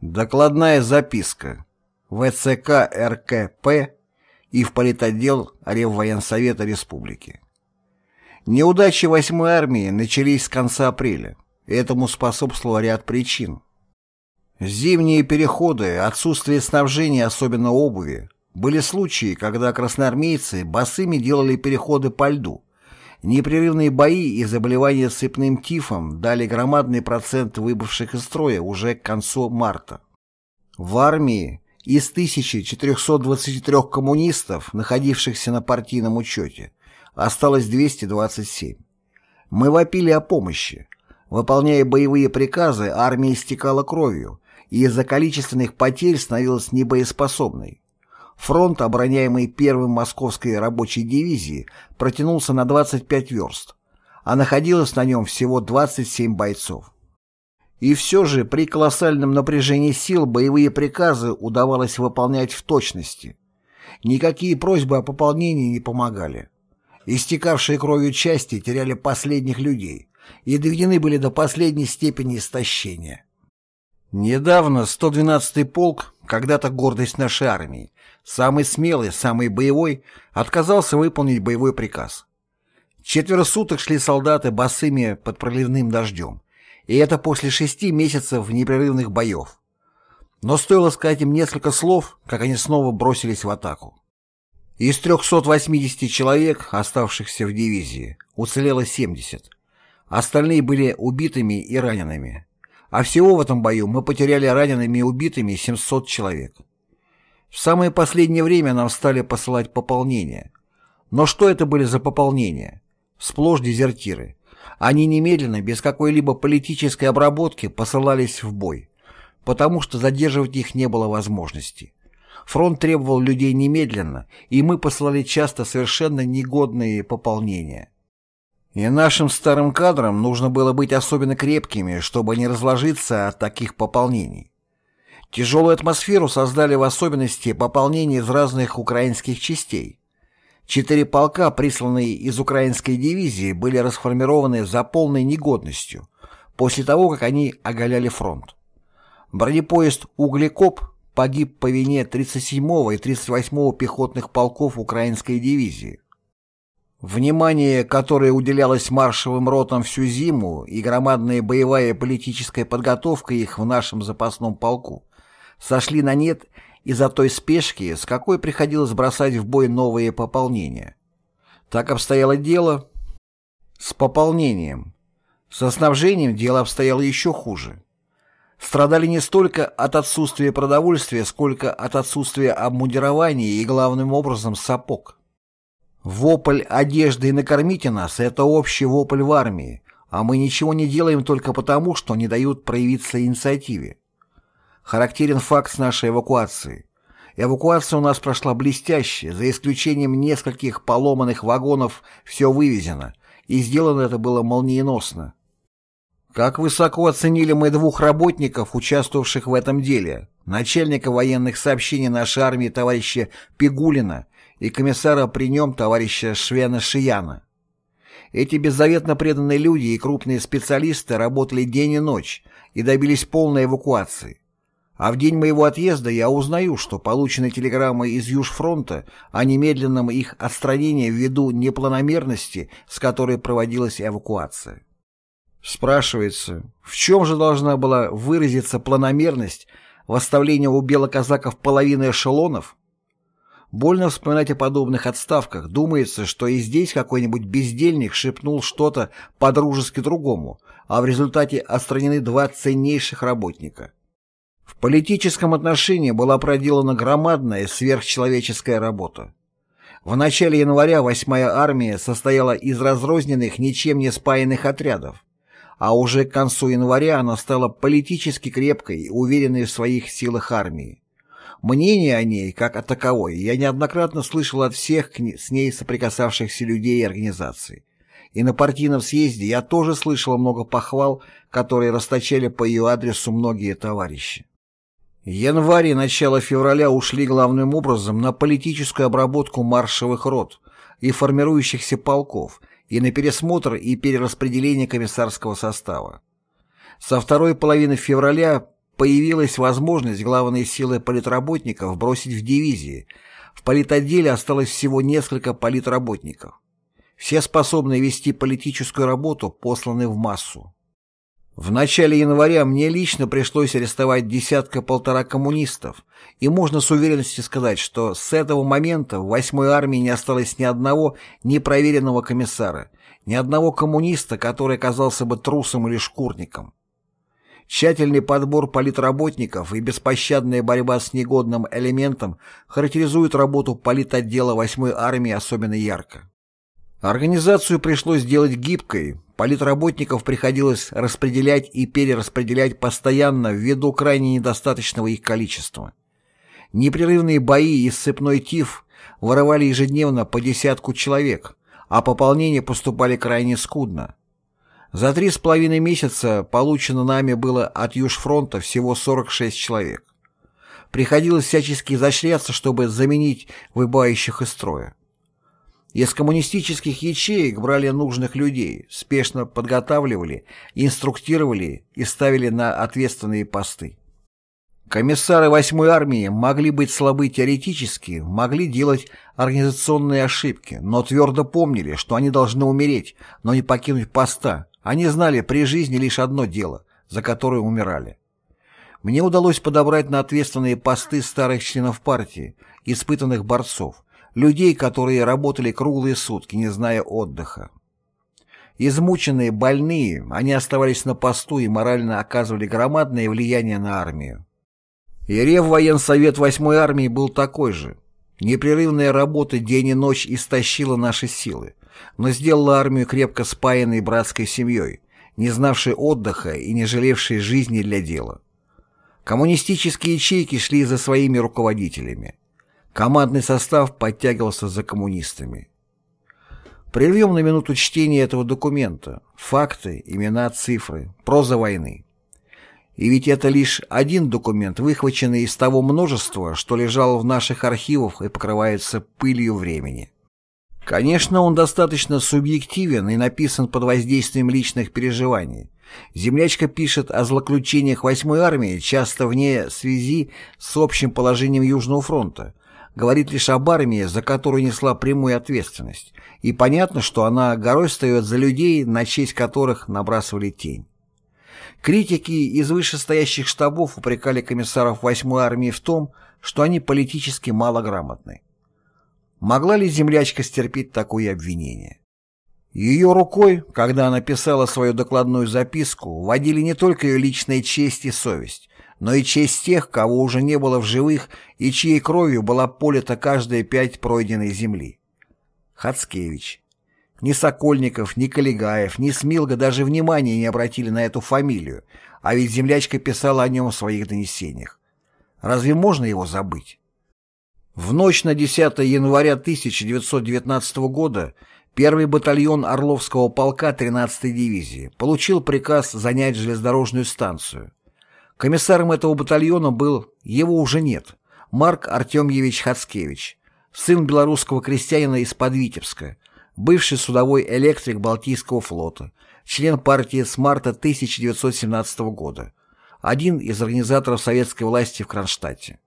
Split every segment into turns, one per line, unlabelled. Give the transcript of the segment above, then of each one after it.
Докладная записка. ВЦК РКП и в политотдел Реввоенсовета Республики. Неудачи 8-й армии начались с конца апреля. Этому способствовал ряд причин. Зимние переходы, отсутствие снабжения, особенно обуви. Были случаи, когда красноармейцы босыми делали переходы по льду. Непрерывные бои и заболевания сыпным тифом дали громадный процент выбывших из строя уже к концу марта. В армии из 1423 коммунистов, находившихся на партийном учете, осталось 227. Мы вопили о помощи. Выполняя боевые приказы, армия истекала кровью и из-за количественных потерь становилась небоеспособной. Фронт, обороняемый первым Московской рабочей дивизией, протянулся на 25 верст, а находилось на нем всего 27 бойцов. И все же при колоссальном напряжении сил боевые приказы удавалось выполнять в точности. Никакие просьбы о пополнении не помогали. Истекавшие кровью части теряли последних людей и доведены были до последней степени истощения. Недавно 112-й полк, когда-то гордость нашей армии, самый смелый, самый боевой, отказался выполнить боевой приказ. Четверо суток шли солдаты босыми под проливным дождем, и это после шести месяцев непрерывных боев. Но стоило сказать им несколько слов, как они снова бросились в атаку. Из 380 человек, оставшихся в дивизии, уцелело 70. Остальные были убитыми и ранеными. А всего в этом бою мы потеряли ранеными и убитыми 700 человек. В самое последнее время нам стали посылать пополнения. Но что это были за пополнения? Сплошь дезертиры. Они немедленно, без какой-либо политической обработки, посылались в бой, потому что задерживать их не было возможности. Фронт требовал людей немедленно, и мы посылали часто совершенно негодные пополнения. И нашим старым кадрам нужно было быть особенно крепкими, чтобы не разложиться от таких пополнений. Тяжелую атмосферу создали в особенности пополнения из разных украинских частей. Четыре полка, присланные из украинской дивизии, были расформированы за полной негодностью, после того, как они оголяли фронт. Бронепоезд «Углекоп» погиб по вине 37-го и 38-го пехотных полков украинской дивизии. Внимание, которое уделялось маршевым ротам всю зиму и громадная боевая политическая подготовка их в нашем запасном полку, сошли на нет из-за той спешки, с какой приходилось бросать в бой новые пополнения. Так обстояло дело с пополнением. Со снабжением дело обстояло еще хуже. Страдали не столько от отсутствия продовольствия, сколько от отсутствия обмундирования и, главным образом, сапог. Вопль одежды и накормите нас – это общий вопль в армии, а мы ничего не делаем только потому, что не дают проявиться инициативе. Характерен факт нашей эвакуации. Эвакуация у нас прошла блестяще, за исключением нескольких поломанных вагонов все вывезено, и сделано это было молниеносно. Как высоко оценили мы двух работников, участвовавших в этом деле, начальника военных сообщений нашей армии товарища Пигулина и комиссара при нем товарища Швена Шияна. Эти беззаветно преданные люди и крупные специалисты работали день и ночь и добились полной эвакуации. А в день моего отъезда я узнаю, что получены телеграммы из Южфронта о немедленном их отстранении ввиду непланомерности, с которой проводилась эвакуация. Спрашивается, в чем же должна была выразиться планомерность в оставлении у белоказаков половины эшелонов? Больно вспоминать о подобных отставках. Думается, что и здесь какой-нибудь бездельник шепнул что-то по-дружески другому, а в результате отстранены два ценнейших работника. Политическом отношении была проделана громадная сверхчеловеческая работа. В начале января 8-я армия состояла из разрозненных, ничем не спаянных отрядов, а уже к концу января она стала политически крепкой, уверенной в своих силах армии. Мнение о ней, как о таковой, я неоднократно слышал от всех с ней соприкасавшихся людей и организаций. И на партийном съезде я тоже слышал много похвал, которые расточали по ее адресу многие товарищи. Январь и начало февраля ушли главным образом на политическую обработку маршевых рот и формирующихся полков, и на пересмотр и перераспределение комиссарского состава. Со второй половины февраля появилась возможность главные силы политработников бросить в дивизии. В политотделе осталось всего несколько политработников. Все способные вести политическую работу посланы в массу. В начале января мне лично пришлось арестовать десятка-полтора коммунистов, и можно с уверенностью сказать, что с этого момента в 8-й армии не осталось ни одного непроверенного комиссара, ни одного коммуниста, который оказался бы трусом или шкурником. Тщательный подбор политработников и беспощадная борьба с негодным элементом характеризуют работу политотдела 8-й армии особенно ярко. Организацию пришлось сделать гибкой, политработников приходилось распределять и перераспределять постоянно ввиду крайне недостаточного их количества. Непрерывные бои и сцепной тиф воровали ежедневно по десятку человек, а пополнения поступали крайне скудно. За три с половиной месяца получено нами было от Южфронта всего 46 человек. Приходилось всячески изощряться, чтобы заменить выбывающих из строя. Из коммунистических ячеек брали нужных людей, спешно подготавливали, инструктировали и ставили на ответственные посты. Комиссары 8-й армии могли быть слабы теоретически, могли делать организационные ошибки, но твердо помнили, что они должны умереть, но не покинуть поста. Они знали при жизни лишь одно дело, за которое умирали. Мне удалось подобрать на ответственные посты старых членов партии, испытанных борцов, людей, которые работали круглые сутки, не зная отдыха. Измученные, больные, они оставались на посту и морально оказывали громадное влияние на армию. И Реввоенсовет 8-й армии был такой же. Непрерывная работа день и ночь истощила наши силы, но сделала армию крепко спаянной братской семьей, не знавшей отдыха и не жалевшей жизни для дела. Коммунистические ячейки шли за своими руководителями. Командный состав подтягивался за коммунистами. Прервем на минуту чтение этого документа. Факты, имена, цифры, проза войны. И ведь это лишь один документ, выхваченный из того множества, что лежало в наших архивах и покрывается пылью времени. Конечно, он достаточно субъективен и написан под воздействием личных переживаний. Землячка пишет о злоключениях 8-й армии, часто вне связи с общим положением Южного фронта, говорит лишь об армии, за которую несла прямую ответственность, и понятно, что она горой встает за людей, на честь которых набрасывали тень. Критики из вышестоящих штабов упрекали комиссаров 8-й армии в том, что они политически малограмотны. Могла ли землячка стерпеть такое обвинение? Ее рукой, когда она писала свою докладную записку, водили не только ее личная честь и совесть, но и честь тех, кого уже не было в живых и чьей кровью была полита каждая пять пройденной земли. Хацкевич. Ни Сокольников, ни Калигаев, ни Смилга даже внимания не обратили на эту фамилию, а ведь землячка писала о нем в своих донесениях. Разве можно его забыть? В ночь на 10 января 1919 года первый батальон Орловского полка 13-й дивизии получил приказ занять железнодорожную станцию. Комиссаром этого батальона был, его уже нет, Марк Артемьевич Хацкевич, сын белорусского крестьянина из-под Витебска, бывший судовой электрик Балтийского флота, член партии с марта 1917 года, один из организаторов советской власти в Кронштадте.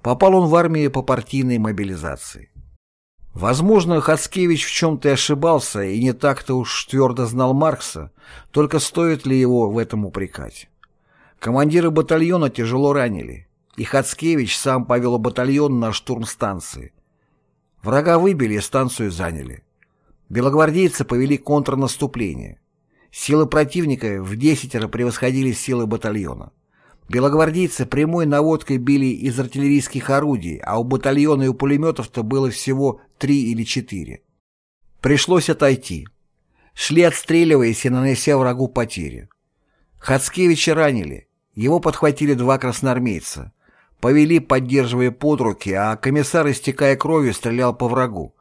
Попал он в армию по партийной мобилизации. Возможно, Хацкевич в чем-то и ошибался и не так-то уж твердо знал Маркса, только стоит ли его в этом упрекать. Командира батальона тяжело ранили, и Хацкевич сам повел батальон на штурм станции. Врага выбили и станцию заняли. Белогвардейцы повели контрнаступление. Силы противника в десятеро превосходили силы батальона. Белогвардейцы прямой наводкой били из артиллерийских орудий, а у батальона и у пулеметов-то было всего три или четыре. Пришлось отойти. Шли отстреливаясь и нанося врагу потери. Хацкевича ранили. Его подхватили два красноармейца. Повели, поддерживая под руки, а комиссар, истекая кровью, стрелял по врагу.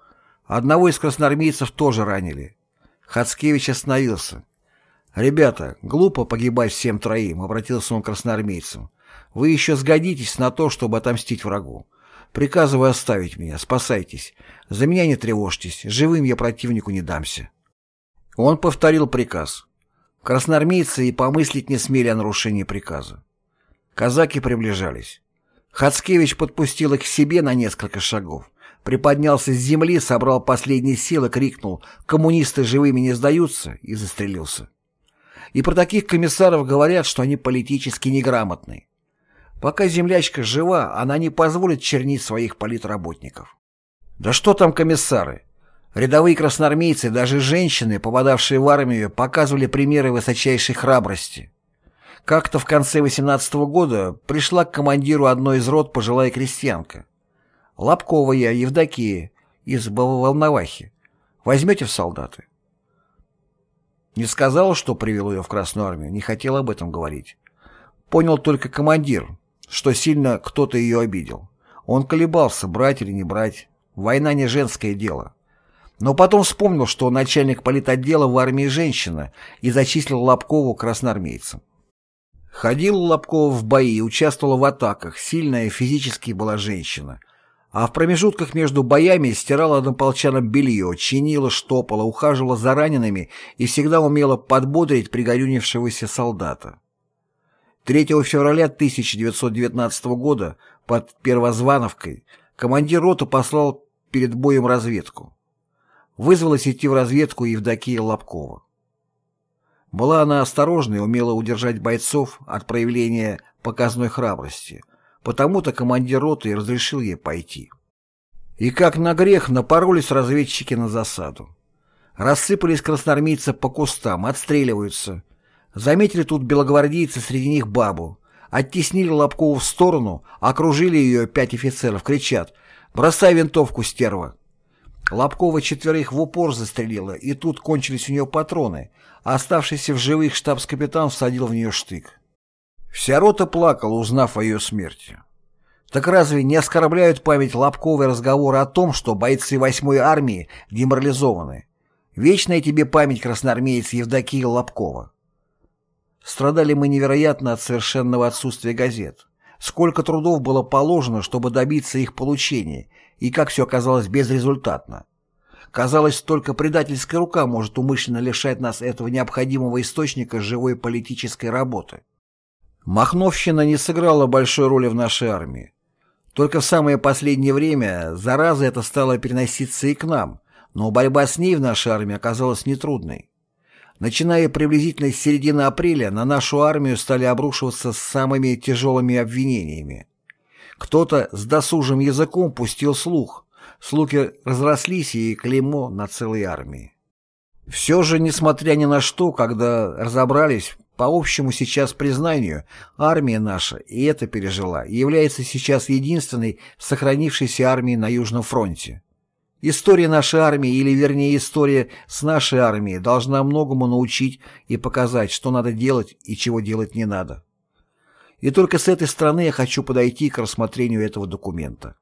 Одного из красноармейцев тоже ранили. Хацкевич остановился. «Ребята, глупо погибать всем троим», — обратился он к красноармейцам. «Вы еще сгодитесь на то, чтобы отомстить врагу. Приказываю оставить меня, спасайтесь. За меня не тревожьтесь, живым я противнику не дамся». Он повторил приказ. Красноармейцы и помыслить не смели о нарушении приказа. Казаки приближались. Хацкевич подпустил их к себе на несколько шагов, приподнялся с земли, собрал последние силы, крикнул «Коммунисты живыми не сдаются!» и застрелился. И про таких комиссаров говорят, что они политически неграмотны. Пока землячка жива, она не позволит чернить своих политработников. Да что там комиссары? Рядовые красноармейцы, даже женщины, попадавшие в армию, показывали примеры высочайшей храбрости. Как-то в конце 18 -го года пришла к командиру одной из рот пожилая крестьянка. Лобкова я, Евдокия, из Волновахи. Возьмете в солдаты? Не сказал, что привел ее в Красную Армию, не хотел об этом говорить. Понял только командир, что сильно кто-то ее обидел. Он колебался, брать или не брать. Война не женское дело. Но потом вспомнил, что начальник политотдела в армии женщина и зачислил Лобкову красноармейцем. Ходил Лобкова в бои, участвовала в атаках, сильная физически была женщина – а в промежутках между боями стирала однополчанам белье, чинила, штопала, ухаживала за ранеными и всегда умела подбодрить пригорюнившегося солдата. 3 февраля 1919 года под Первозвановкой командир роты послал перед боем разведку. Вызвалась идти в разведку Евдокия Лобкова. Была она осторожна и умела удержать бойцов от проявления показной храбрости – Потому-то командир роты и разрешил ей пойти. И как на грех напоролись разведчики на засаду. Рассыпались красноармейцы по кустам, отстреливаются. Заметили тут белогвардейцы, среди них бабу. Оттеснили Лобкову в сторону, окружили ее пять офицеров, кричат «Бросай винтовку, стерва!». Лобкова четверых в упор застрелила, и тут кончились у нее патроны, а оставшийся в живых штабс-капитан всадил в нее штык. Вся рота плакала, узнав о ее смерти. Так разве не оскорбляют память Лобковой разговоры о том, что бойцы 8-й армии деморализованы? Вечная тебе память красноармеец Евдокия Лобкова. Страдали мы невероятно от совершенного отсутствия газет. Сколько трудов было положено, чтобы добиться их получения, и как все оказалось безрезультатно. Казалось, только предательская рука может умышленно лишать нас этого необходимого источника живой политической работы. Махновщина не сыграла большой роли в нашей армии. Только в самое последнее время зараза эта стала переноситься и к нам, но борьба с ней в нашей армии оказалась нетрудной. Начиная приблизительно с середины апреля на нашу армию стали обрушиваться с самыми тяжелыми обвинениями. Кто-то с досужим языком пустил слух, слухи разрослись и клеймо на целой армии. Все же, несмотря ни на что, когда разобрались, по общему сейчас признанию, армия наша, и это пережила, является сейчас единственной сохранившейся армией на Южном фронте. История нашей армии, или вернее история с нашей армией, должна многому научить и показать, что надо делать и чего делать не надо. И только с этой стороны я хочу подойти к рассмотрению этого документа.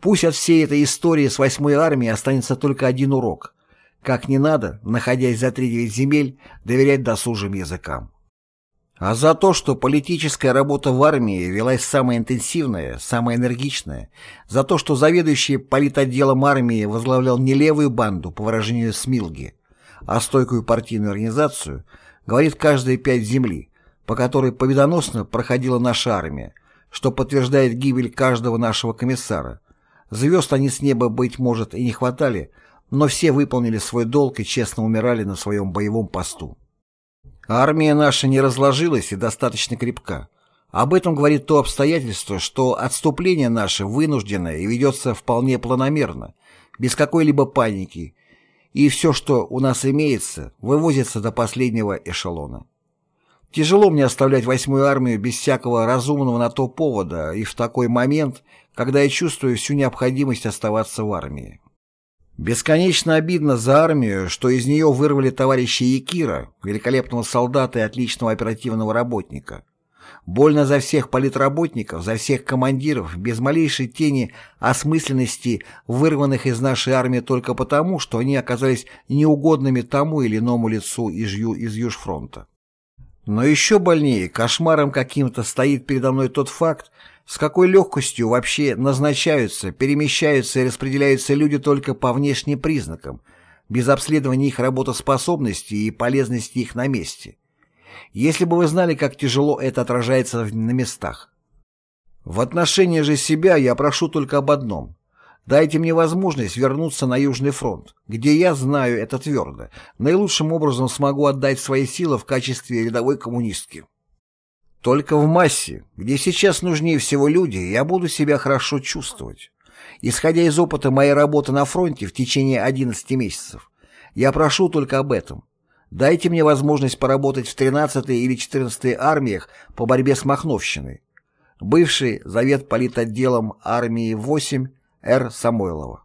Пусть от всей этой истории с 8-й армией останется только один урок – как не надо, находясь за тридевять земель, доверять досужим языкам. А за то, что политическая работа в армии велась самая интенсивная, самая энергичная, за то, что заведующий политотделом армии возглавлял не левую банду, по выражению Смилги, а стойкую партийную организацию, говорит каждые пять земли, по которой победоносно проходила наша армия, что подтверждает гибель каждого нашего комиссара. Звезд они с неба, быть может, и не хватали, но все выполнили свой долг и честно умирали на своем боевом посту. Армия наша не разложилась и достаточно крепка. Об этом говорит то обстоятельство, что отступление наше вынужденное и ведется вполне планомерно, без какой-либо паники, и все, что у нас имеется, вывозится до последнего эшелона. Тяжело мне оставлять восьмую армию без всякого разумного на то повода и в такой момент, когда я чувствую всю необходимость оставаться в армии. Бесконечно обидно за армию, что из нее вырвали товарища Якира, великолепного солдата и отличного оперативного работника. Больно за всех политработников, за всех командиров, без малейшей тени осмысленности, вырванных из нашей армии только потому, что они оказались неугодными тому или иному лицу из, Ю, из Южфронта. Но еще больнее, кошмаром каким-то стоит передо мной тот факт, с какой легкостью вообще назначаются, перемещаются и распределяются люди только по внешним признакам, без обследования их работоспособности и полезности их на месте. Если бы вы знали, как тяжело это отражается на местах. В отношении же себя я прошу только об одном. Дайте мне возможность вернуться на Южный фронт, где я знаю это твердо, наилучшим образом смогу отдать свои силы в качестве рядовой коммунистки. Только в массе, где сейчас нужнее всего люди, я буду себя хорошо чувствовать. Исходя из опыта моей работы на фронте в течение 11 месяцев, я прошу только об этом. Дайте мне возможность поработать в 13-й или 14-й армиях по борьбе с Махновщиной. Бывший завет политотделом армии 8 Р. Самойлова.